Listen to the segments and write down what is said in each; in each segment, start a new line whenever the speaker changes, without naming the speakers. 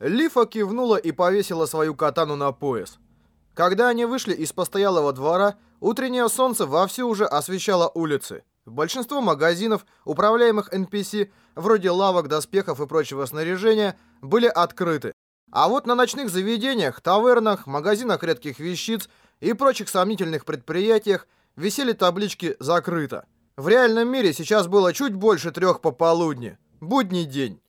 Лифа кивнула и повесила свою катану на пояс. Когда они вышли из постоялого двора, утреннее солнце вовсю уже освещало улицы. Большинство магазинов, управляемых NPC, вроде лавок, доспехов и прочего снаряжения, были открыты. А вот на ночных заведениях, тавернах, магазинах редких вещиц и прочих сомнительных предприятиях висели таблички «Закрыто». В реальном мире сейчас было чуть больше трех пополудни. Будний день.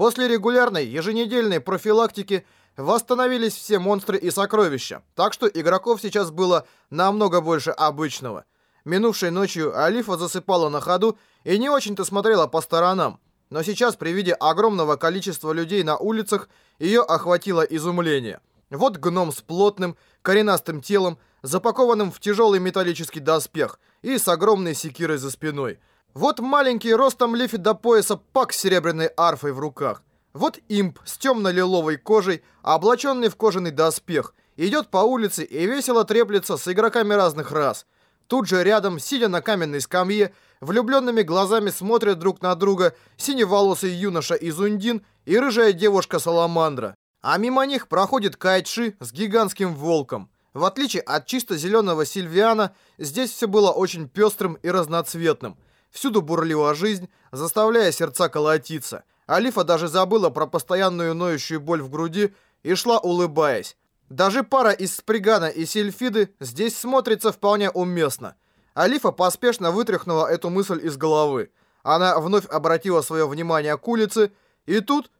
После регулярной еженедельной профилактики восстановились все монстры и сокровища, так что игроков сейчас было намного больше обычного. Минувшей ночью Алифа засыпала на ходу и не очень-то смотрела по сторонам. Но сейчас при виде огромного количества людей на улицах ее охватило изумление. Вот гном с плотным, коренастым телом, запакованным в тяжелый металлический доспех и с огромной секирой за спиной. Вот маленький ростом лифи до пояса пак с серебряной арфой в руках. Вот имп с темно-лиловой кожей, облаченный в кожаный доспех, идет по улице и весело треплется с игроками разных рас. Тут же рядом, сидя на каменной скамье, влюбленными глазами смотрят друг на друга синеволосый юноша Изундин и рыжая девушка-саламандра. А мимо них проходит Кайтши с гигантским волком. В отличие от чисто зеленого Сильвиана, здесь все было очень пестрым и разноцветным. Всюду бурлила жизнь, заставляя сердца колотиться. Алифа даже забыла про постоянную ноющую боль в груди и шла улыбаясь. Даже пара из Спригана и Сильфиды здесь смотрится вполне уместно. Алифа поспешно вытряхнула эту мысль из головы. Она вновь обратила свое внимание к улице, и тут...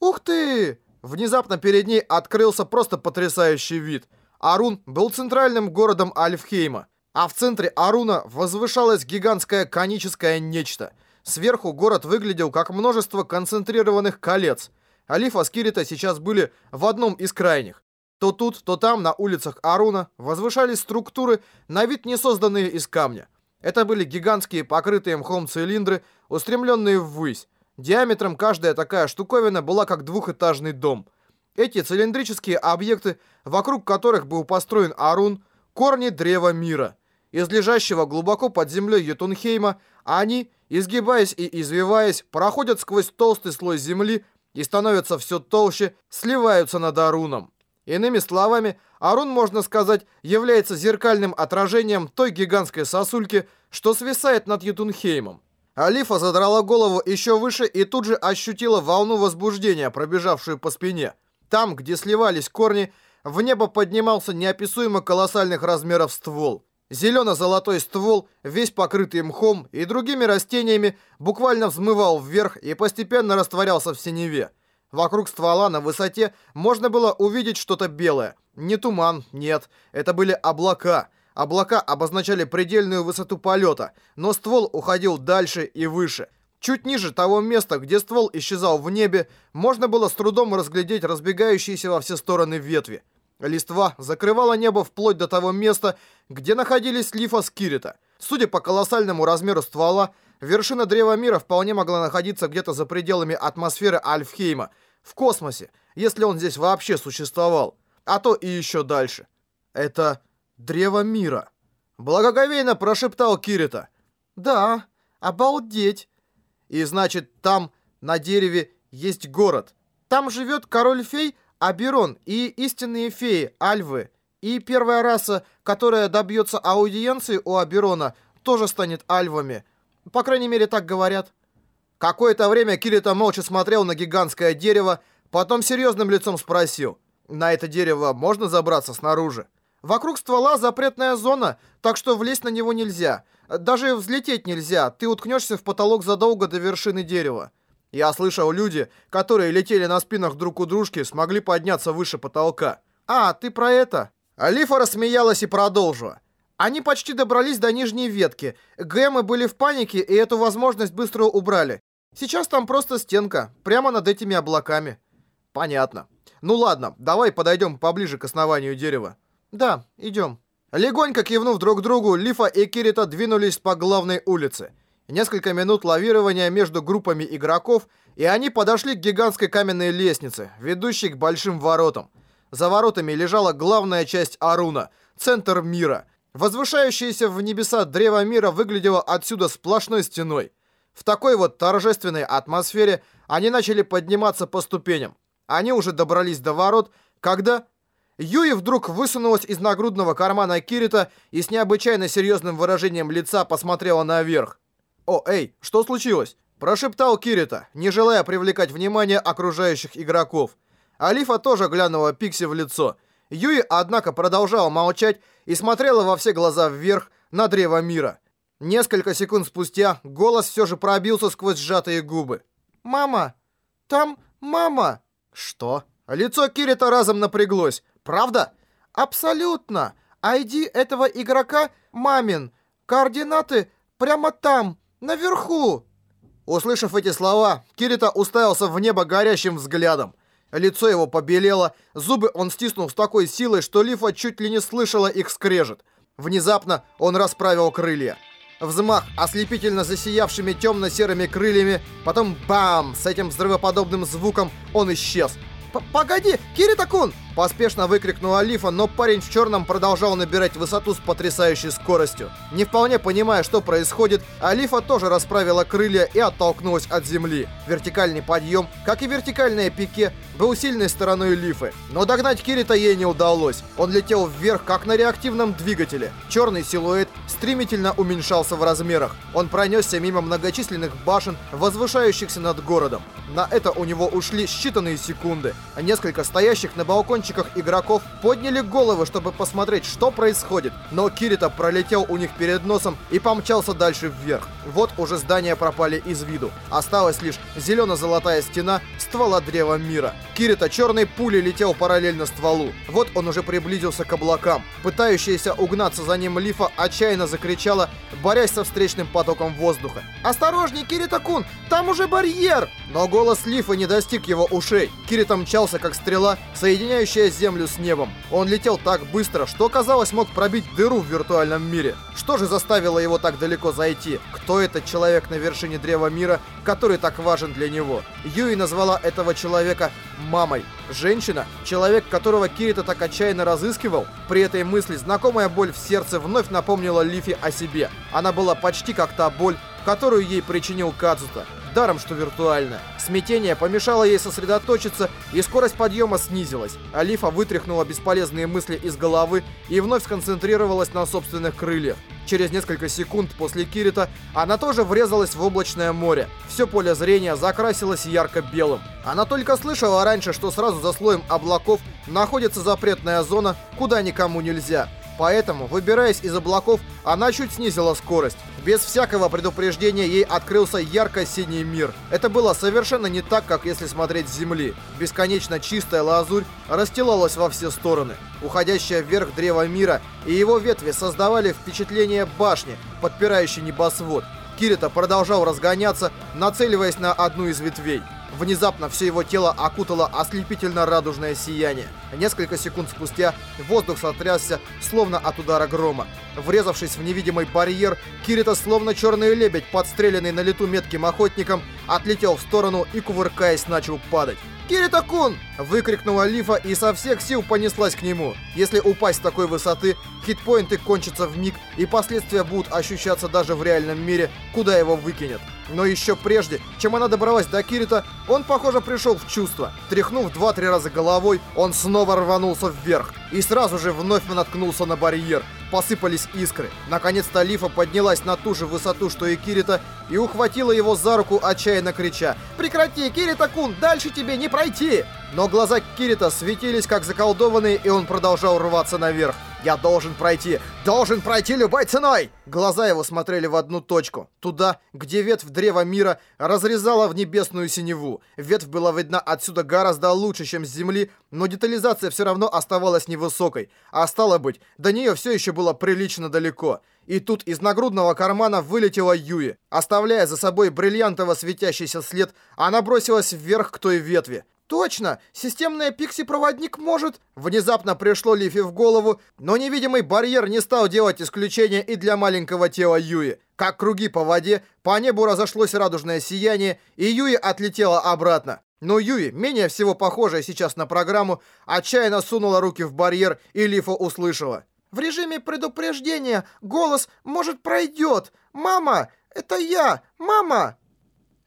Ух ты! Внезапно перед ней открылся просто потрясающий вид. Арун был центральным городом Альфхейма, а в центре Аруна возвышалось гигантское коническое нечто. Сверху город выглядел как множество концентрированных колец. Алифа с Кирита сейчас были в одном из крайних. То тут, то там, на улицах Аруна, возвышались структуры, на вид не созданные из камня. Это были гигантские покрытые мхом цилиндры, устремленные ввысь. Диаметром каждая такая штуковина была как двухэтажный дом. Эти цилиндрические объекты, вокруг которых был построен Арун, корни древа мира. Из лежащего глубоко под землей Ютунхейма они, изгибаясь и извиваясь, проходят сквозь толстый слой земли и становятся все толще, сливаются над Аруном. Иными словами, Арун, можно сказать, является зеркальным отражением той гигантской сосульки, что свисает над Ютунхеймом. Алифа задрала голову еще выше и тут же ощутила волну возбуждения, пробежавшую по спине. Там, где сливались корни, в небо поднимался неописуемо колоссальных размеров ствол. Зелено-золотой ствол, весь покрытый мхом и другими растениями, буквально взмывал вверх и постепенно растворялся в синеве. Вокруг ствола на высоте можно было увидеть что-то белое. Не туман, нет, это были облака – Облака обозначали предельную высоту полета, но ствол уходил дальше и выше. Чуть ниже того места, где ствол исчезал в небе, можно было с трудом разглядеть разбегающиеся во все стороны ветви. Листва закрывала небо вплоть до того места, где находились лифа Скирита. Судя по колоссальному размеру ствола, вершина Древа Мира вполне могла находиться где-то за пределами атмосферы Альфхейма, в космосе, если он здесь вообще существовал, а то и еще дальше. Это Древо мира. Благоговейно прошептал Кирита. Да, обалдеть. И значит, там, на дереве, есть город. Там живет король-фей Аберон и истинные феи Альвы. И первая раса, которая добьется аудиенции у Аберона, тоже станет альвами. По крайней мере, так говорят. Какое-то время Кирита молча смотрел на гигантское дерево, потом серьезным лицом спросил. На это дерево можно забраться снаружи? Вокруг ствола запретная зона, так что влезть на него нельзя. Даже взлететь нельзя, ты уткнешься в потолок задолго до вершины дерева. Я слышал, люди, которые летели на спинах друг у дружки, смогли подняться выше потолка. А, ты про это? Алифа рассмеялась и продолжила. Они почти добрались до нижней ветки. Гэмы были в панике, и эту возможность быстро убрали. Сейчас там просто стенка, прямо над этими облаками. Понятно. Ну ладно, давай подойдем поближе к основанию дерева. «Да, идем». Легонько кивнув друг другу, Лифа и Кирита двинулись по главной улице. Несколько минут лавирования между группами игроков, и они подошли к гигантской каменной лестнице, ведущей к большим воротам. За воротами лежала главная часть Аруна, центр мира. Возвышающееся в небеса древо мира выглядело отсюда сплошной стеной. В такой вот торжественной атмосфере они начали подниматься по ступеням. Они уже добрались до ворот, когда... Юи вдруг высунулась из нагрудного кармана Кирита и с необычайно серьезным выражением лица посмотрела наверх. «О, эй, что случилось?» Прошептал Кирита, не желая привлекать внимание окружающих игроков. Алифа тоже глянула Пикси в лицо. Юи, однако, продолжала молчать и смотрела во все глаза вверх на древо мира. Несколько секунд спустя голос все же пробился сквозь сжатые губы. «Мама! Там мама!» «Что?» Лицо Кирита разом напряглось. «Правда?» «Абсолютно! ID этого игрока мамин. Координаты прямо там, наверху!» Услышав эти слова, Кирита уставился в небо горящим взглядом. Лицо его побелело, зубы он стиснул с такой силой, что Лифа чуть ли не слышала их скрежет. Внезапно он расправил крылья. Взмах ослепительно засиявшими темно-серыми крыльями, потом бам! С этим взрывоподобным звуком он исчез. «Погоди, Кирита-кун!» Поспешно выкрикнула Лифа, но парень в черном продолжал набирать высоту с потрясающей скоростью. Не вполне понимая, что происходит, Алифа тоже расправила крылья и оттолкнулась от земли. Вертикальный подъем, как и вертикальное пике, был сильной стороной Лифы. Но догнать Кирита ей не удалось. Он летел вверх, как на реактивном двигателе. Черный силуэт стремительно уменьшался в размерах. Он пронесся мимо многочисленных башен, возвышающихся над городом. На это у него ушли считанные секунды. Несколько стоящих на балкончиках игроков подняли головы, чтобы посмотреть, что происходит. Но Кирита пролетел у них перед носом и помчался дальше вверх. Вот уже здания пропали из виду. Осталась лишь зелено-золотая стена ствола древа мира. Кирита черной пулей летел параллельно стволу. Вот он уже приблизился к облакам. Пытающаяся угнаться за ним Лифа отчаянно закричала, борясь со встречным потоком воздуха. «Осторожней, Кирита-кун! Там уже барьер!» Но голос Лифа не достиг его ушей. Кирита мчался как стрела, соединяющая землю с небом. Он летел так быстро, что, казалось, мог пробить дыру в виртуальном мире. Что же заставило его так далеко зайти? Кто этот человек на вершине Древа Мира, который так важен для него? Юи назвала этого человека мамой. Женщина, человек, которого Кирита так отчаянно разыскивал, при этой мысли знакомая боль в сердце вновь напомнила Лифи о себе. Она была почти как та боль, которую ей причинил Кадзута даром что виртуально. Смятение помешало ей сосредоточиться, и скорость подъема снизилась. Алифа вытряхнула бесполезные мысли из головы и вновь сконцентрировалась на собственных крыльях. Через несколько секунд после Кирита она тоже врезалась в облачное море. Все поле зрения закрасилось ярко-белым. Она только слышала раньше, что сразу за слоем облаков находится запретная зона, куда никому нельзя. Поэтому, выбираясь из облаков, она чуть снизила скорость. Без всякого предупреждения ей открылся ярко-синий мир. Это было совершенно не так, как если смотреть с земли. Бесконечно чистая лазурь расстилалась во все стороны. Уходящая вверх древо мира и его ветви создавали впечатление башни, подпирающей небосвод. Кирита продолжал разгоняться, нацеливаясь на одну из ветвей. Внезапно все его тело окутало ослепительно-радужное сияние. Несколько секунд спустя воздух сотрясся, словно от удара грома. Врезавшись в невидимый барьер, Кирита, словно черный лебедь, подстреленный на лету метким охотником, отлетел в сторону и, кувыркаясь, начал падать. «Кирита-кун!» — выкрикнула Лифа и со всех сил понеслась к нему. Если упасть с такой высоты, хитпоинты кончатся в миг, и последствия будут ощущаться даже в реальном мире, куда его выкинет. Но еще прежде, чем она добралась до Кирита, он, похоже, пришел в чувство. Тряхнув два-три раза головой, он снова рванулся вверх. И сразу же вновь наткнулся на барьер. Посыпались искры. Наконец-то Лифа поднялась на ту же высоту, что и Кирита, и ухватила его за руку, отчаянно крича «Прекрати, Кирита-кун, дальше тебе не пройти!» Но глаза Кирита светились как заколдованные, и он продолжал рваться наверх. «Я должен пройти! Должен пройти любой ценой!» Глаза его смотрели в одну точку. Туда, где ветвь древа мира разрезала в небесную синеву. Ветвь была видна отсюда гораздо лучше, чем с земли, но детализация все равно оставалась невысокой. А стало быть, до нее все еще было прилично далеко. И тут из нагрудного кармана вылетела Юи. Оставляя за собой бриллиантово светящийся след, она бросилась вверх к той ветви. Точно! Системная Пикси-проводник может... Внезапно пришло Лифи в голову, но невидимый барьер не стал делать исключения и для маленького тела Юи. Как круги по воде, по небу разошлось радужное сияние, и Юи отлетела обратно. Но Юи, менее всего похожая сейчас на программу, отчаянно сунула руки в барьер, и Лифа услышала. «В режиме предупреждения голос, может, пройдет! Мама! Это я! Мама!»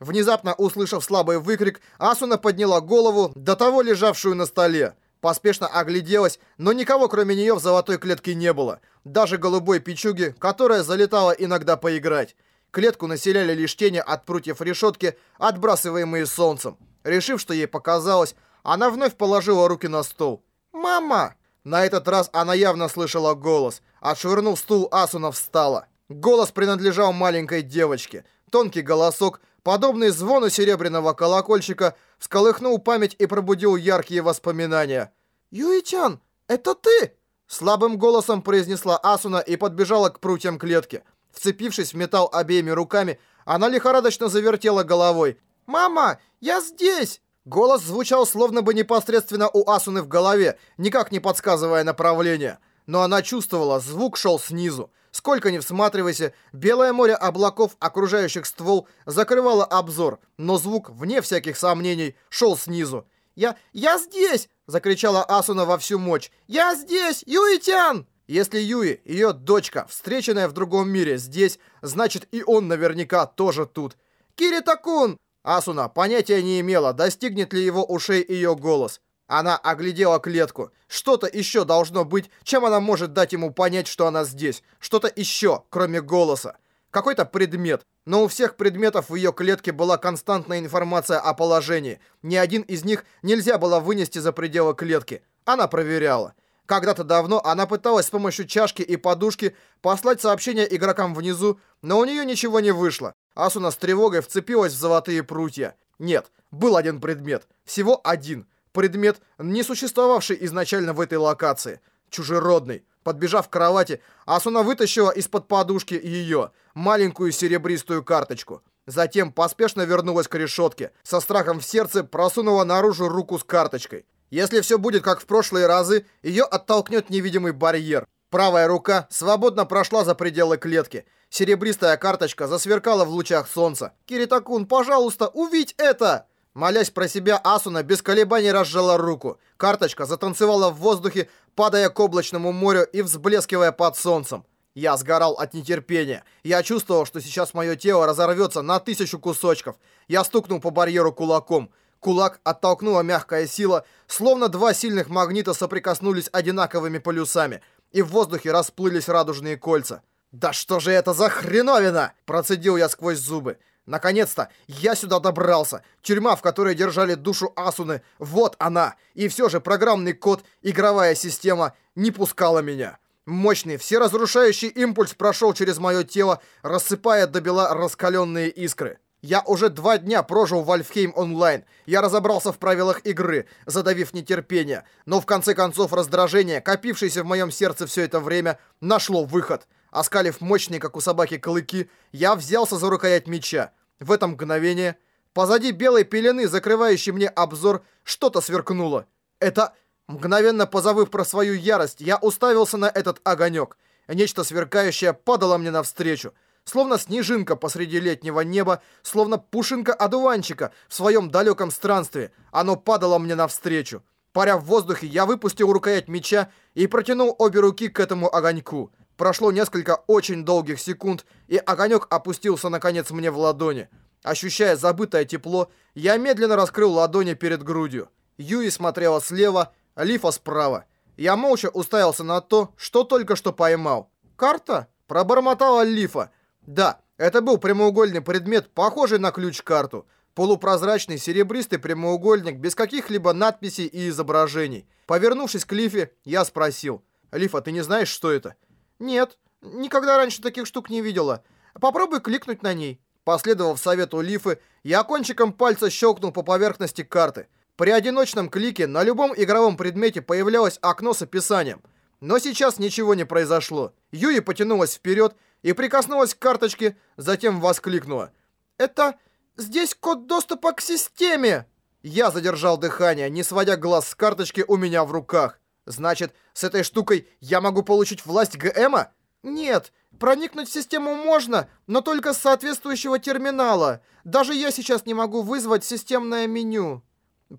Внезапно услышав слабый выкрик, Асуна подняла голову, до того лежавшую на столе. Поспешно огляделась, но никого кроме нее в золотой клетке не было. Даже голубой пичуги, которая залетала иногда поиграть. Клетку населяли лишь тени от прутьев решетки, отбрасываемые солнцем. Решив, что ей показалось, она вновь положила руки на стол. «Мама!» На этот раз она явно слышала голос. Отшвырнув стул, Асуна встала. Голос принадлежал маленькой девочке. Тонкий голосок, подобный звону серебряного колокольчика, всколыхнул память и пробудил яркие воспоминания. «Юичан, это ты?» Слабым голосом произнесла Асуна и подбежала к прутьям клетки. Вцепившись в металл обеими руками, она лихорадочно завертела головой. «Мама, я здесь!» Голос звучал словно бы непосредственно у Асуны в голове, никак не подсказывая направление. Но она чувствовала, звук шел снизу. Сколько ни всматривайся, белое море облаков, окружающих ствол, закрывало обзор, но звук, вне всяких сомнений, шел снизу. «Я... я здесь!» — закричала Асуна во всю мощь. «Я здесь! Юитян!» Если Юи, ее дочка, встреченная в другом мире, здесь, значит и он наверняка тоже тут. «Кирита-кун!» Асуна понятия не имела, достигнет ли его ушей ее голос. Она оглядела клетку. Что-то еще должно быть, чем она может дать ему понять, что она здесь. Что-то еще, кроме голоса. Какой-то предмет. Но у всех предметов в ее клетке была константная информация о положении. Ни один из них нельзя было вынести за пределы клетки. Она проверяла. Когда-то давно она пыталась с помощью чашки и подушки послать сообщение игрокам внизу, но у нее ничего не вышло. Асуна с тревогой вцепилась в золотые прутья. Нет, был один предмет. Всего один. Предмет, не существовавший изначально в этой локации. Чужеродный. Подбежав к кровати, Асуна вытащила из-под подушки ее, маленькую серебристую карточку. Затем поспешно вернулась к решетке. Со страхом в сердце просунула наружу руку с карточкой. Если все будет как в прошлые разы, ее оттолкнет невидимый барьер. Правая рука свободно прошла за пределы клетки. Серебристая карточка засверкала в лучах солнца. «Киритакун, пожалуйста, увидь это!» Молясь про себя, Асуна без колебаний разжала руку. Карточка затанцевала в воздухе, падая к облачному морю и взблескивая под солнцем. Я сгорал от нетерпения. Я чувствовал, что сейчас мое тело разорвется на тысячу кусочков. Я стукнул по барьеру кулаком. Кулак оттолкнула мягкая сила, словно два сильных магнита соприкоснулись одинаковыми полюсами, и в воздухе расплылись радужные кольца. «Да что же это за хреновина?» – процедил я сквозь зубы. Наконец-то я сюда добрался. Тюрьма, в которой держали душу Асуны, вот она. И все же программный код, игровая система не пускала меня. Мощный, всеразрушающий импульс прошел через мое тело, рассыпая до бела раскаленные искры. Я уже два дня прожил в Альфхейм онлайн. Я разобрался в правилах игры, задавив нетерпение. Но в конце концов раздражение, копившееся в моем сердце все это время, нашло выход. Оскалив мощные, как у собаки, клыки, я взялся за рукоять меча. В это мгновение, позади белой пелены, закрывающей мне обзор, что-то сверкнуло. Это... Мгновенно позабыв про свою ярость, я уставился на этот огонек. Нечто сверкающее падало мне навстречу словно снежинка посреди летнего неба, словно пушинка одуванчика в своем далеком странстве. Оно падало мне навстречу. Паря в воздухе, я выпустил рукоять меча и протянул обе руки к этому огоньку. Прошло несколько очень долгих секунд, и огонек опустился наконец мне в ладони. Ощущая забытое тепло, я медленно раскрыл ладони перед грудью. Юи смотрела слева, Лифа справа. Я молча уставился на то, что только что поймал. «Карта?» – пробормотала Лифа. Да, это был прямоугольный предмет, похожий на ключ-карту. Полупрозрачный серебристый прямоугольник без каких-либо надписей и изображений. Повернувшись к Лифе, я спросил. «Лифа, ты не знаешь, что это?» «Нет, никогда раньше таких штук не видела. Попробуй кликнуть на ней». Последовав совету Лифы, я кончиком пальца щелкнул по поверхности карты. При одиночном клике на любом игровом предмете появлялось окно с описанием. Но сейчас ничего не произошло. Юи потянулась вперед и прикоснулась к карточке, затем воскликнула. «Это... здесь код доступа к системе!» Я задержал дыхание, не сводя глаз с карточки у меня в руках. «Значит, с этой штукой я могу получить власть ГМа?» «Нет, проникнуть в систему можно, но только с соответствующего терминала. Даже я сейчас не могу вызвать системное меню».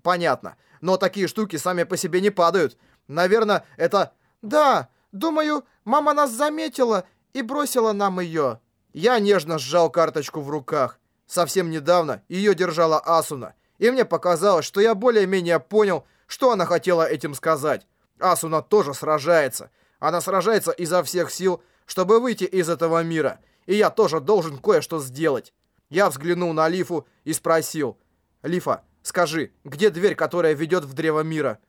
«Понятно, но такие штуки сами по себе не падают. Наверное, это...» «Да, думаю, мама нас заметила и бросила нам ее. Я нежно сжал карточку в руках. Совсем недавно ее держала Асуна, и мне показалось, что я более-менее понял, что она хотела этим сказать. Асуна тоже сражается. Она сражается изо всех сил, чтобы выйти из этого мира, и я тоже должен кое-что сделать. Я взглянул на Лифу и спросил. «Лифа, скажи, где дверь, которая ведет в Древо Мира?»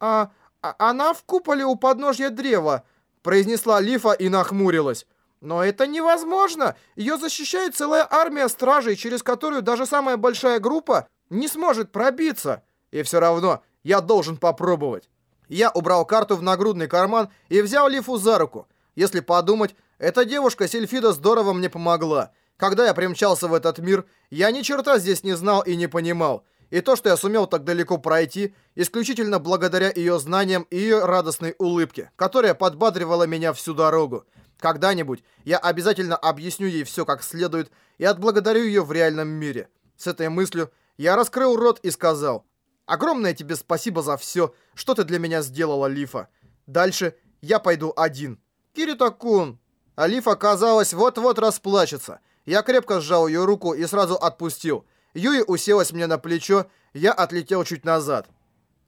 «А, а она в куполе у подножья древа», произнесла Лифа и нахмурилась. «Но это невозможно! Ее защищает целая армия стражей, через которую даже самая большая группа не сможет пробиться!» «И все равно я должен попробовать!» Я убрал карту в нагрудный карман и взял Лифу за руку. Если подумать, эта девушка Сильфида здорово мне помогла. Когда я примчался в этот мир, я ни черта здесь не знал и не понимал. И то, что я сумел так далеко пройти, исключительно благодаря ее знаниям и ее радостной улыбке, которая подбадривала меня всю дорогу. Когда-нибудь я обязательно объясню ей все как следует и отблагодарю ее в реальном мире. С этой мыслью я раскрыл рот и сказал, «Огромное тебе спасибо за все, что ты для меня сделала, Лифа. Дальше я пойду один». «Кирита-кун!» Алифа, казалось, вот-вот расплачется. Я крепко сжал ее руку и сразу отпустил. Юи уселась мне на плечо, я отлетел чуть назад.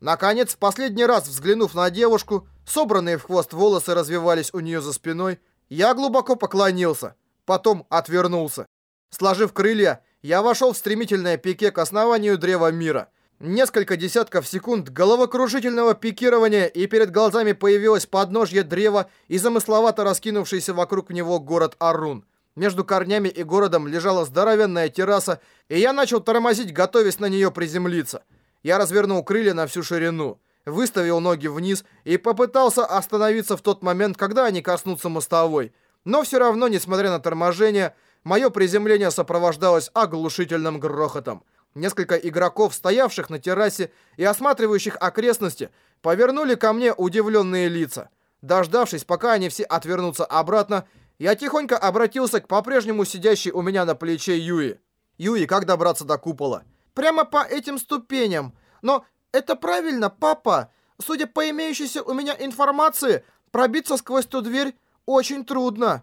Наконец, последний раз взглянув на девушку, собранные в хвост волосы развивались у нее за спиной, я глубоко поклонился, потом отвернулся. Сложив крылья, я вошел в стремительное пике к основанию Древа Мира. Несколько десятков секунд головокружительного пикирования, и перед глазами появилось подножье древа и замысловато раскинувшийся вокруг него город Арун. Между корнями и городом лежала здоровенная терраса, и я начал тормозить, готовясь на нее приземлиться. Я развернул крылья на всю ширину, выставил ноги вниз и попытался остановиться в тот момент, когда они коснутся мостовой. Но все равно, несмотря на торможение, мое приземление сопровождалось оглушительным грохотом. Несколько игроков, стоявших на террасе и осматривающих окрестности, повернули ко мне удивленные лица. Дождавшись, пока они все отвернутся обратно, я тихонько обратился к по-прежнему сидящей у меня на плече Юи. «Юи, как добраться до купола?» «Прямо по этим ступеням. Но это правильно, папа. Судя по имеющейся у меня информации, пробиться сквозь ту дверь очень трудно».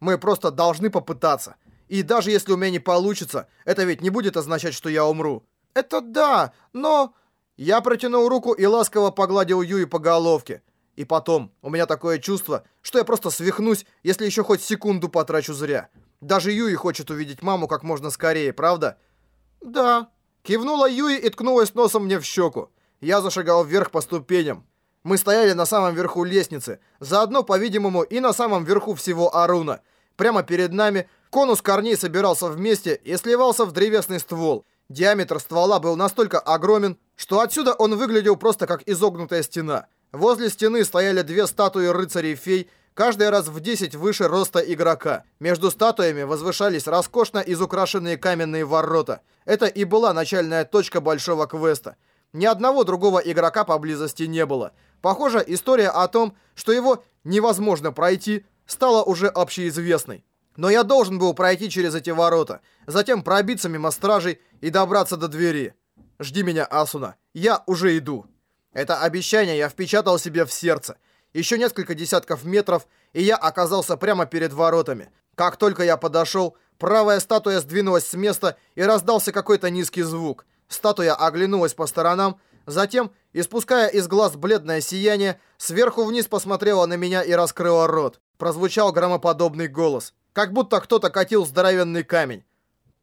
«Мы просто должны попытаться. И даже если у меня не получится, это ведь не будет означать, что я умру». «Это да, но...» Я протянул руку и ласково погладил Юи по головке. И потом, у меня такое чувство, что я просто свихнусь, если еще хоть секунду потрачу зря. Даже Юи хочет увидеть маму как можно скорее, правда? Да. Кивнула Юи и ткнулась носом мне в щеку. Я зашагал вверх по ступеням. Мы стояли на самом верху лестницы, заодно, по-видимому, и на самом верху всего Аруна. Прямо перед нами конус корней собирался вместе и сливался в древесный ствол. Диаметр ствола был настолько огромен, что отсюда он выглядел просто как изогнутая стена. Возле стены стояли две статуи рыцарей-фей, каждая раз в 10 выше роста игрока. Между статуями возвышались роскошно изукрашенные каменные ворота. Это и была начальная точка большого квеста. Ни одного другого игрока поблизости не было. Похоже, история о том, что его невозможно пройти, стала уже общеизвестной. Но я должен был пройти через эти ворота, затем пробиться мимо стражей и добраться до двери. Жди меня, Асуна. Я уже иду. Это обещание я впечатал себе в сердце. Еще несколько десятков метров, и я оказался прямо перед воротами. Как только я подошел, правая статуя сдвинулась с места и раздался какой-то низкий звук. Статуя оглянулась по сторонам, затем, испуская из глаз бледное сияние, сверху вниз посмотрела на меня и раскрыла рот. Прозвучал громоподобный голос, как будто кто-то катил здоровенный камень.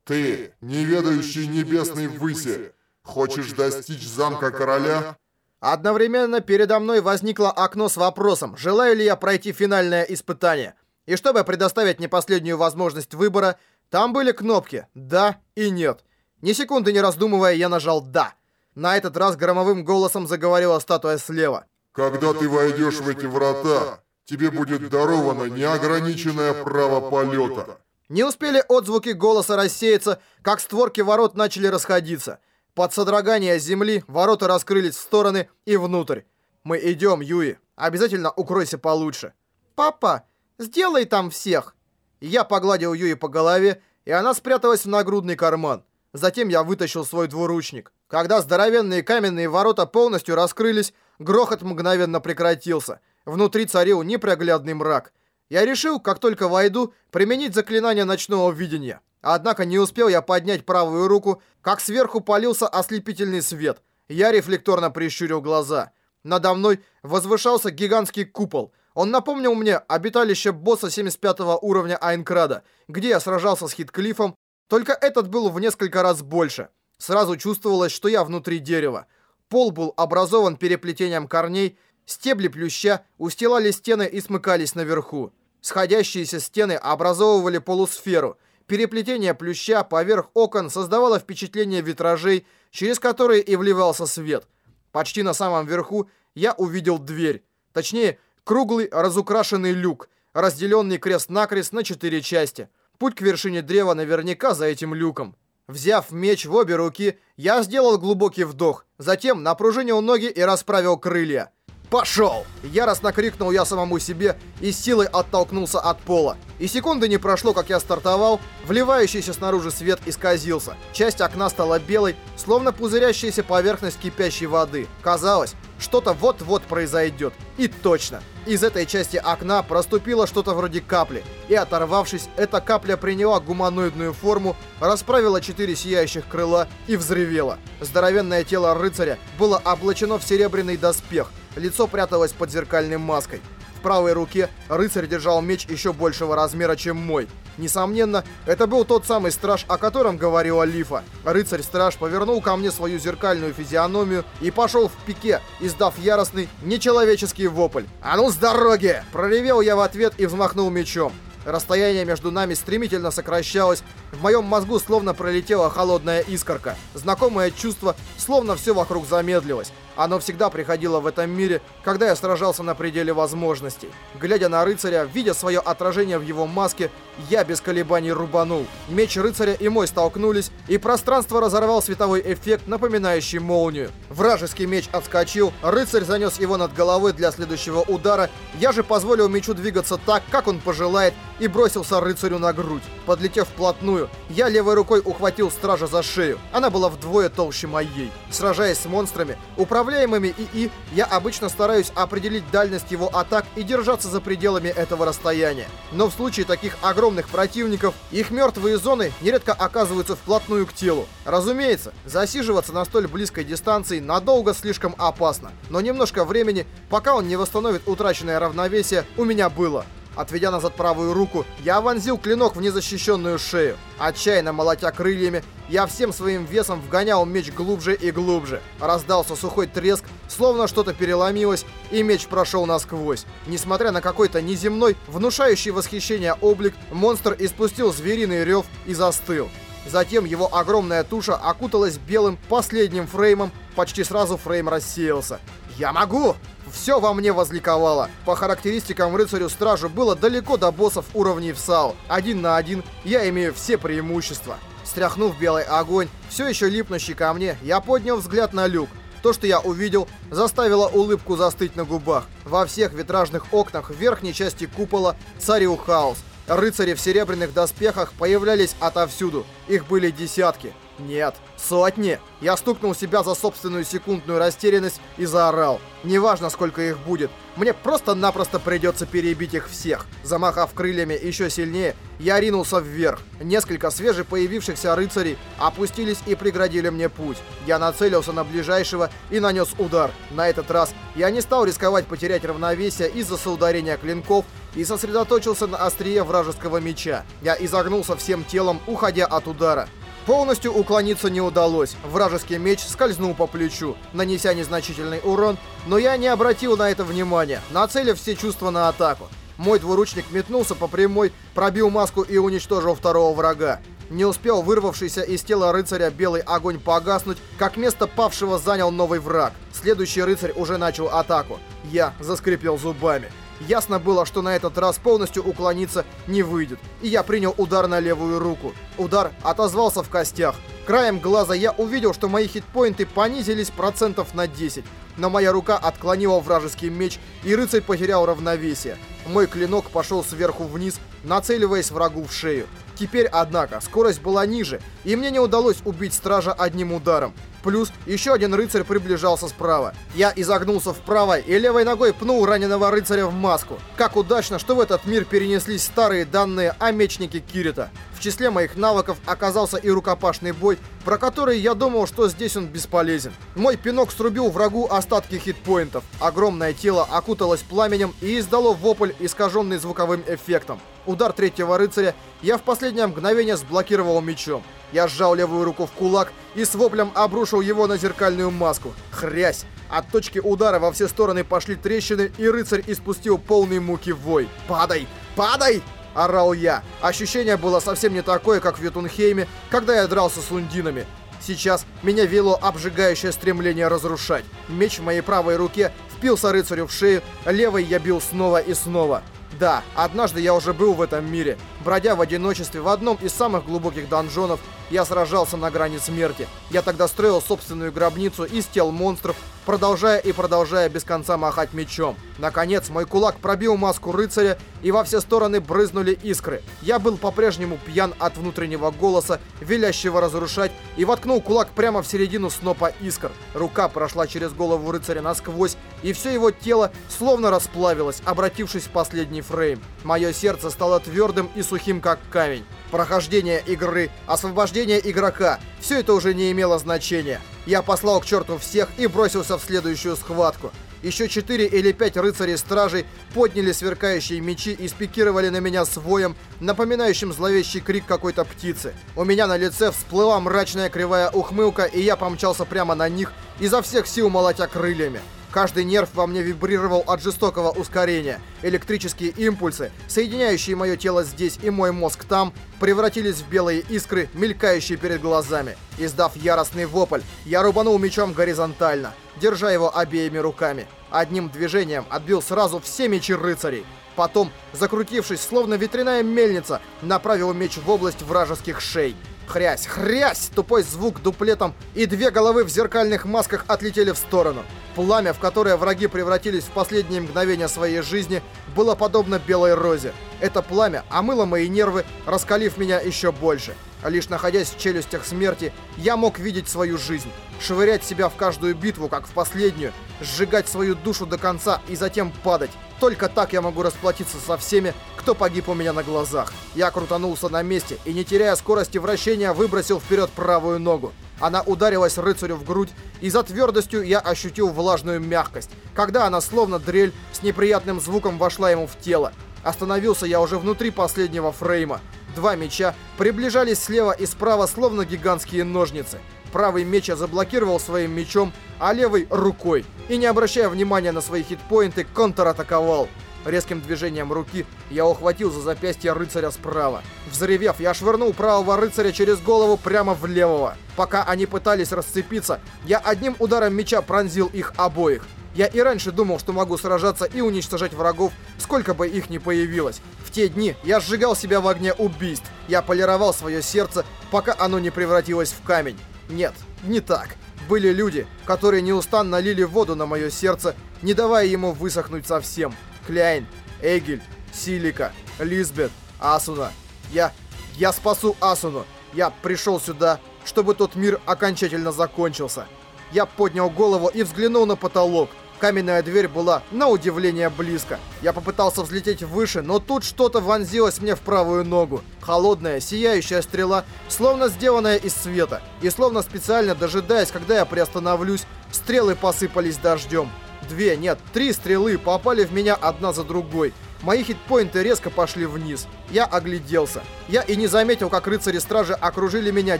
«Ты, неведающий небесной выси, хочешь достичь замка короля?»
Одновременно передо мной возникло окно с вопросом, желаю ли я пройти финальное испытание. И чтобы предоставить мне последнюю возможность выбора, там были кнопки «Да» и «Нет». Ни секунды не раздумывая, я нажал «Да». На этот раз громовым голосом заговорила статуя слева.
«Когда ты войдешь в эти врата, тебе будет даровано неограниченное право полета».
Не успели отзвуки голоса рассеяться, как створки ворот начали расходиться. Под содрогание земли ворота раскрылись в стороны и внутрь. Мы идем, Юи. Обязательно укройся получше. Папа, сделай там всех. Я погладил Юи по голове, и она спряталась в нагрудный карман. Затем я вытащил свой двуручник. Когда здоровенные каменные ворота полностью раскрылись, грохот мгновенно прекратился. Внутри царил непроглядный мрак. Я решил, как только войду, применить заклинание ночного видения. Однако не успел я поднять правую руку, как сверху полился ослепительный свет. Я рефлекторно прищурил глаза. Надо мной возвышался гигантский купол. Он напомнил мне обиталище босса 75 уровня Айнкрада, где я сражался с Хитклифом, только этот был в несколько раз больше. Сразу чувствовалось, что я внутри дерева. Пол был образован переплетением корней, стебли плюща устилали стены и смыкались наверху. Сходящиеся стены образовывали полусферу. Переплетение плюща поверх окон создавало впечатление витражей, через которые и вливался свет. Почти на самом верху я увидел дверь. Точнее, круглый разукрашенный люк, разделенный крест-накрест на четыре части. Путь к вершине древа наверняка за этим люком. Взяв меч в обе руки, я сделал глубокий вдох, затем напружинил ноги и расправил крылья. «Пошел!» Яростно крикнул я самому себе и силой оттолкнулся от пола. И секунды не прошло, как я стартовал, вливающийся снаружи свет исказился. Часть окна стала белой, словно пузырящаяся поверхность кипящей воды. Казалось, что-то вот-вот произойдет. И точно. Из этой части окна проступило что-то вроде капли. И оторвавшись, эта капля приняла гуманоидную форму, расправила четыре сияющих крыла и взревела. Здоровенное тело рыцаря было облачено в серебряный доспех. Лицо пряталось под зеркальной маской. В правой руке рыцарь держал меч еще большего размера, чем мой. Несомненно, это был тот самый страж, о котором говорила Лифа. Рыцарь-страж повернул ко мне свою зеркальную физиономию и пошел в пике, издав яростный, нечеловеческий вопль. «А ну с дороги!» Проревел я в ответ и взмахнул мечом. Расстояние между нами стремительно сокращалось. В моем мозгу словно пролетела холодная искорка. Знакомое чувство, словно все вокруг замедлилось. Оно всегда приходило в этом мире, когда я сражался на пределе возможностей. Глядя на рыцаря, видя свое отражение в его маске, я без колебаний рубанул. Меч рыцаря и мой столкнулись, и пространство разорвал световой эффект, напоминающий молнию. Вражеский меч отскочил, рыцарь занес его над головой для следующего удара, я же позволил мечу двигаться так, как он пожелает, и бросился рыцарю на грудь. Подлетев вплотную, я левой рукой ухватил стража за шею. Она была вдвое толще моей. Сражаясь с монстрами, управляя управляемыми ИИ, я обычно стараюсь определить дальность его атак и держаться за пределами этого расстояния. Но в случае таких огромных противников, их мертвые зоны нередко оказываются вплотную к телу. Разумеется, засиживаться на столь близкой дистанции надолго слишком опасно. Но немножко времени, пока он не восстановит утраченное равновесие, у меня было. Отведя назад правую руку, я вонзил клинок в незащищенную шею. Отчаянно молотя крыльями, я всем своим весом вгонял меч глубже и глубже. Раздался сухой треск, словно что-то переломилось, и меч прошел насквозь. Несмотря на какой-то неземной, внушающий восхищение облик, монстр испустил звериный рев и застыл. Затем его огромная туша окуталась белым последним фреймом, почти сразу фрейм рассеялся. «Я могу!» Все во мне возликовало. По характеристикам рыцарю-стражу было далеко до боссов уровней в САУ. Один на один я имею все преимущества. Стряхнув белый огонь, все еще липнущий ко мне, я поднял взгляд на люк. То, что я увидел, заставило улыбку застыть на губах. Во всех витражных окнах в верхней части купола царил хаос. Рыцари в серебряных доспехах появлялись отовсюду. Их были десятки. Нет, сотни. Я стукнул себя за собственную секундную растерянность и заорал. Неважно, сколько их будет. Мне просто-напросто придется перебить их всех. Замахав крыльями еще сильнее, я ринулся вверх. Несколько свежепоявившихся рыцарей опустились и преградили мне путь. Я нацелился на ближайшего и нанес удар. На этот раз я не стал рисковать потерять равновесие из-за соударения клинков и сосредоточился на острие вражеского меча. Я изогнулся всем телом, уходя от удара. Полностью уклониться не удалось. Вражеский меч скользнул по плечу, нанеся незначительный урон, но я не обратил на это внимания, нацелив все чувства на атаку. Мой двуручник метнулся по прямой, пробил маску и уничтожил второго врага. Не успел вырвавшийся из тела рыцаря белый огонь погаснуть, как место павшего занял новый враг. Следующий рыцарь уже начал атаку. Я заскрипел зубами. Ясно было, что на этот раз полностью уклониться не выйдет, и я принял удар на левую руку. Удар отозвался в костях. Краем глаза я увидел, что мои хитпоинты понизились процентов на 10, но моя рука отклонила вражеский меч, и рыцарь потерял равновесие. Мой клинок пошел сверху вниз, нацеливаясь врагу в шею. Теперь, однако, скорость была ниже, и мне не удалось убить стража одним ударом. Плюс еще один рыцарь приближался справа. Я изогнулся вправо и левой ногой пнул раненого рыцаря в маску. Как удачно, что в этот мир перенеслись старые данные о мечнике Кирита. В числе моих навыков оказался и рукопашный бой, про который я думал, что здесь он бесполезен. Мой пинок срубил врагу остатки хитпоинтов. Огромное тело окуталось пламенем и издало вопль, искаженный звуковым эффектом. Удар третьего рыцаря я в последнее мгновение сблокировал мечом. Я сжал левую руку в кулак и с воплем обрушил его на зеркальную маску. Хрясь! От точки удара во все стороны пошли трещины, и рыцарь испустил полный муки вой. «Падай! Падай!» Орал я. Ощущение было совсем не такое, как в Ютунхейме, когда я дрался с лундинами. Сейчас меня вело обжигающее стремление разрушать. Меч в моей правой руке впился рыцарю в шею, левой я бил снова и снова. Да, однажды я уже был в этом мире. Бродя в одиночестве в одном из самых глубоких донжонов, я сражался на грани смерти. Я тогда строил собственную гробницу из тел монстров, продолжая и продолжая без конца махать мечом. Наконец, мой кулак пробил маску рыцаря, и во все стороны брызнули искры. Я был по-прежнему пьян от внутреннего голоса, велящего разрушать, и воткнул кулак прямо в середину снопа искр. Рука прошла через голову рыцаря насквозь, и все его тело словно расплавилось, обратившись в последний фрейм. Мое сердце стало твердым и сухим, как камень. Прохождение игры, освобождение игрока – все это уже не имело значения. Я послал к черту всех и бросился в следующую схватку. Еще четыре или пять рыцарей-стражей подняли сверкающие мечи и спикировали на меня своем, напоминающим зловещий крик какой-то птицы. У меня на лице всплыла мрачная кривая ухмылка, и я помчался прямо на них, изо всех сил молотя крыльями. Каждый нерв во мне вибрировал от жестокого ускорения. Электрические импульсы, соединяющие мое тело здесь и мой мозг там, превратились в белые искры, мелькающие перед глазами. Издав яростный вопль, я рубанул мечом горизонтально, держа его обеими руками. Одним движением отбил сразу все мечи рыцарей. Потом, закрутившись, словно ветряная мельница, направил меч в область вражеских шей. Хрясь, хрясь! Тупой звук дуплетом, и две головы в зеркальных масках отлетели в сторону. Пламя, в которое враги превратились в последние мгновения своей жизни, было подобно белой розе. Это пламя омыло мои нервы, раскалив меня еще больше. Лишь находясь в челюстях смерти, я мог видеть свою жизнь, швырять себя в каждую битву, как в последнюю, сжигать свою душу до конца и затем падать. Только так я могу расплатиться со всеми, кто погиб у меня на глазах. Я крутанулся на месте и, не теряя скорости вращения, выбросил вперед правую ногу. Она ударилась рыцарю в грудь, и за твердостью я ощутил влажную мягкость, когда она, словно дрель, с неприятным звуком вошла ему в тело. Остановился я уже внутри последнего фрейма. Два меча приближались слева и справа, словно гигантские ножницы. Правый меч я заблокировал своим мечом, а левый — рукой. И не обращая внимания на свои хитпоинты, контратаковал. Резким движением руки я ухватил за запястье рыцаря справа. Взревев, я швырнул правого рыцаря через голову прямо в левого. Пока они пытались расцепиться, я одним ударом меча пронзил их обоих. Я и раньше думал, что могу сражаться и уничтожать врагов, сколько бы их ни появилось. В те дни я сжигал себя в огне убийств. Я полировал свое сердце, пока оно не превратилось в камень. Нет, не так. Были люди, которые неустанно лили воду на мое сердце, не давая ему высохнуть совсем. Кляйн, Эгель, Силика, Лизбет, Асуна. Я... я спасу Асуну. Я пришел сюда, чтобы тот мир окончательно закончился. Я поднял голову и взглянул на потолок. Каменная дверь была, на удивление, близко. Я попытался взлететь выше, но тут что-то вонзилось мне в правую ногу. Холодная, сияющая стрела, словно сделанная из света. И словно специально дожидаясь, когда я приостановлюсь, стрелы посыпались дождем. Две, нет, три стрелы попали в меня одна за другой. Мои хитпоинты резко пошли вниз. Я огляделся. Я и не заметил, как рыцари-стражи окружили меня,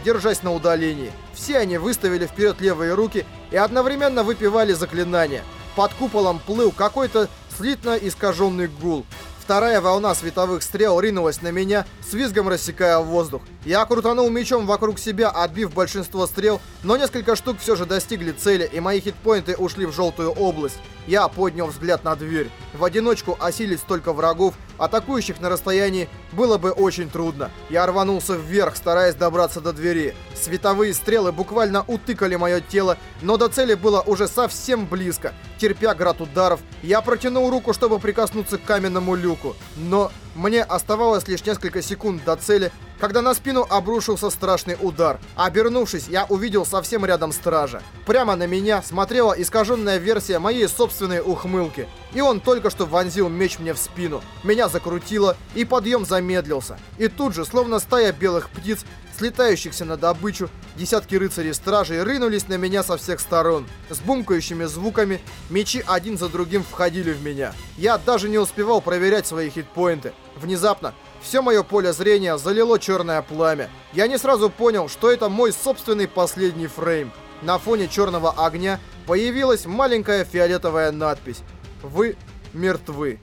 держась на удалении. Все они выставили вперед левые руки и одновременно выпивали заклинания. Под куполом плыл какой-то слитно искаженный гул. Вторая волна световых стрел ринулась на меня, с визгом рассекая воздух. Я крутанул мечом вокруг себя, отбив большинство стрел, но несколько штук все же достигли цели, и мои хитпоинты ушли в желтую область. Я поднял взгляд на дверь. В одиночку осилить столько врагов, атакующих на расстоянии, было бы очень трудно. Я рванулся вверх, стараясь добраться до двери. Световые стрелы буквально утыкали мое тело, но до цели было уже совсем близко. Терпя град ударов, я протянул руку, чтобы прикоснуться к каменному люку. Но Мне оставалось лишь несколько секунд до цели, когда на спину обрушился страшный удар. Обернувшись, я увидел совсем рядом стража. Прямо на меня смотрела искаженная версия моей собственной ухмылки. И он только что вонзил меч мне в спину. Меня закрутило, и подъем замедлился. И тут же, словно стая белых птиц, слетающихся на добычу, десятки рыцарей-стражей рынулись на меня со всех сторон. С бумкающими звуками мечи один за другим входили в меня. Я даже не успевал проверять свои хитпоинты. Внезапно все мое поле зрения залило черное пламя. Я не сразу понял, что это мой собственный последний фрейм. На фоне черного огня появилась маленькая фиолетовая надпись «Вы мертвы».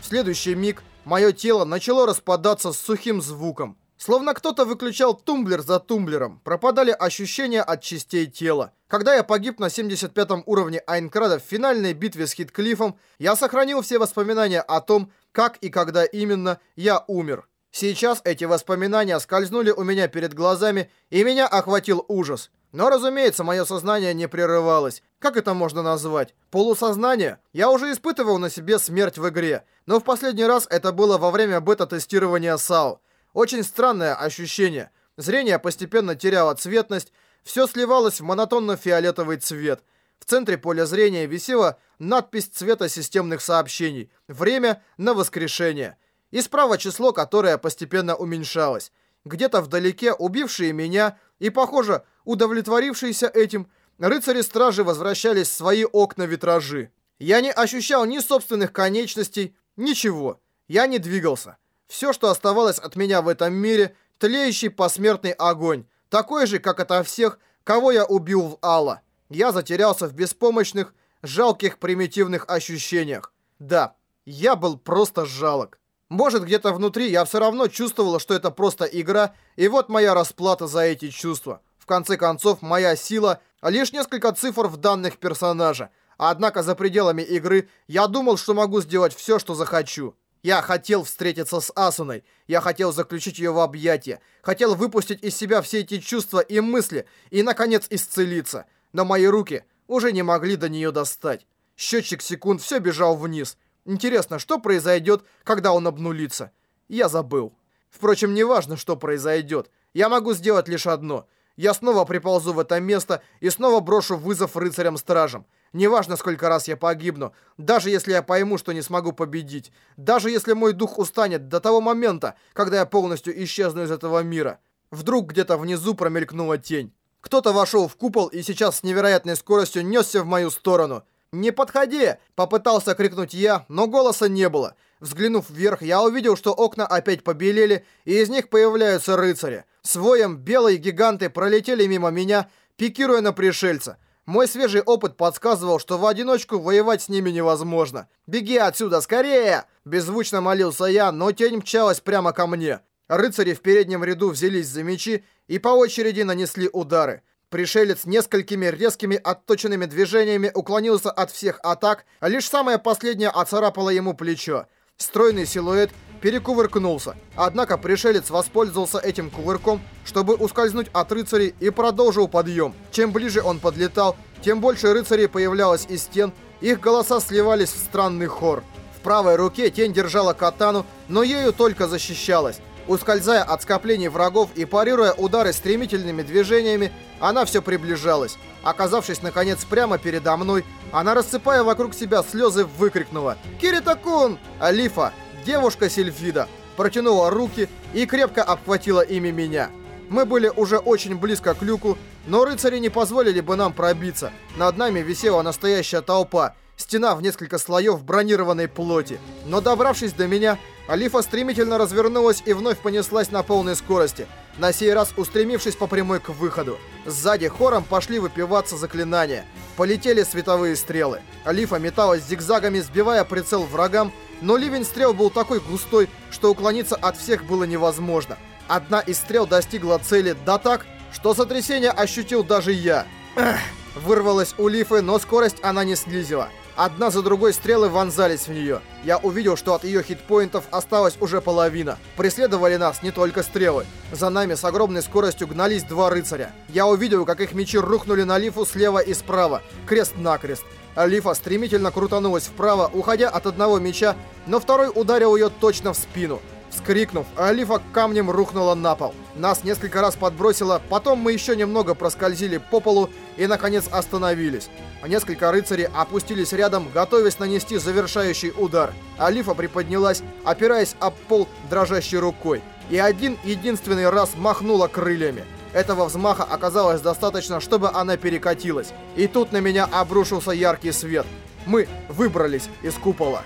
В следующий миг мое тело начало распадаться с сухим звуком. Словно кто-то выключал тумблер за тумблером, пропадали ощущения от частей тела. Когда я погиб на 75 уровне Айнкрада в финальной битве с Хитклифом, я сохранил все воспоминания о том, как и когда именно я умер. Сейчас эти воспоминания скользнули у меня перед глазами, и меня охватил ужас. Но, разумеется, мое сознание не прерывалось. Как это можно назвать? Полусознание? Я уже испытывал на себе смерть в игре, но в последний раз это было во время бета-тестирования САУ. Очень странное ощущение. Зрение постепенно теряло цветность, все сливалось в монотонно-фиолетовый цвет. В центре поля зрения висела надпись цвета системных сообщений «Время на воскрешение». И справа число, которое постепенно уменьшалось. Где-то вдалеке убившие меня и, похоже, удовлетворившиеся этим, рыцари-стражи возвращались в свои окна-витражи. Я не ощущал ни собственных конечностей, ничего. Я не двигался. Все, что оставалось от меня в этом мире, тлеющий посмертный огонь, такой же, как ото всех, кого я убил в Алла. Я затерялся в беспомощных, жалких, примитивных ощущениях. Да, я был просто жалок. Может, где-то внутри я все равно чувствовала, что это просто игра, и вот моя расплата за эти чувства. В конце концов, моя сила — лишь несколько цифр в данных персонажа. Однако за пределами игры я думал, что могу сделать все, что захочу. Я хотел встретиться с Асуной. Я хотел заключить ее в объятия. Хотел выпустить из себя все эти чувства и мысли. И, наконец, исцелиться. Но мои руки уже не могли до нее достать. Счетчик секунд все бежал вниз. Интересно, что произойдет, когда он обнулится? Я забыл. Впрочем, не важно, что произойдет. Я могу сделать лишь одно. Я снова приползу в это место и снова брошу вызов рыцарям-стражам. Неважно, сколько раз я погибну, даже если я пойму, что не смогу победить, даже если мой дух устанет до того момента, когда я полностью исчезну из этого мира. Вдруг где-то внизу промелькнула тень. Кто-то вошел в купол и сейчас с невероятной скоростью несся в мою сторону. «Не подходи!» – попытался крикнуть я, но голоса не было. Взглянув вверх, я увидел, что окна опять побелели, и из них появляются рыцари. Своем белые гиганты пролетели мимо меня, пикируя на пришельца. Мой свежий опыт подсказывал, что в одиночку воевать с ними невозможно. «Беги отсюда, скорее!» Беззвучно молился я, но тень мчалась прямо ко мне. Рыцари в переднем ряду взялись за мечи и по очереди нанесли удары. Пришелец несколькими резкими отточенными движениями уклонился от всех атак, а лишь самое последнее оцарапало ему плечо. Стройный силуэт перекувыркнулся. Однако пришелец воспользовался этим кувырком, чтобы ускользнуть от рыцарей и продолжил подъем. Чем ближе он подлетал, тем больше рыцарей появлялось из стен, их голоса сливались в странный хор. В правой руке тень держала катану, но ею только защищалась. Ускользая от скоплений врагов и парируя удары стремительными движениями, она все приближалась. Оказавшись, наконец, прямо передо мной, она, рассыпая вокруг себя слезы, выкрикнула «Кирита-кун!» Алифа, девушка Сильфида, протянула руки и крепко обхватила ими меня. Мы были уже очень близко к люку, но рыцари не позволили бы нам пробиться. Над нами висела настоящая толпа, стена в несколько слоев бронированной плоти. Но добравшись до меня, Алифа стремительно развернулась и вновь понеслась на полной скорости, на сей раз устремившись по прямой к выходу. Сзади хором пошли выпиваться заклинания. Полетели световые стрелы. Алифа металась зигзагами, сбивая прицел врагам, но ливень стрел был такой густой, что уклониться от всех было невозможно. Одна из стрел достигла цели да так, что сотрясение ощутил даже я. Эх, вырвалась у Лифы, но скорость она не снизила. Одна за другой стрелы вонзались в нее. Я увидел, что от ее хитпоинтов осталась уже половина. Преследовали нас не только стрелы. За нами с огромной скоростью гнались два рыцаря. Я увидел, как их мечи рухнули на Лифу слева и справа, крест-накрест. Лифа стремительно крутанулась вправо, уходя от одного меча, но второй ударил ее точно в спину. Вскрикнув, Алифа камнем рухнула на пол. Нас несколько раз подбросило, потом мы еще немного проскользили по полу и, наконец, остановились. Несколько рыцарей опустились рядом, готовясь нанести завершающий удар. Алифа приподнялась, опираясь об пол дрожащей рукой, и один единственный раз махнула крыльями. Этого взмаха оказалось достаточно, чтобы она перекатилась. И тут на меня обрушился яркий свет. Мы выбрались из купола.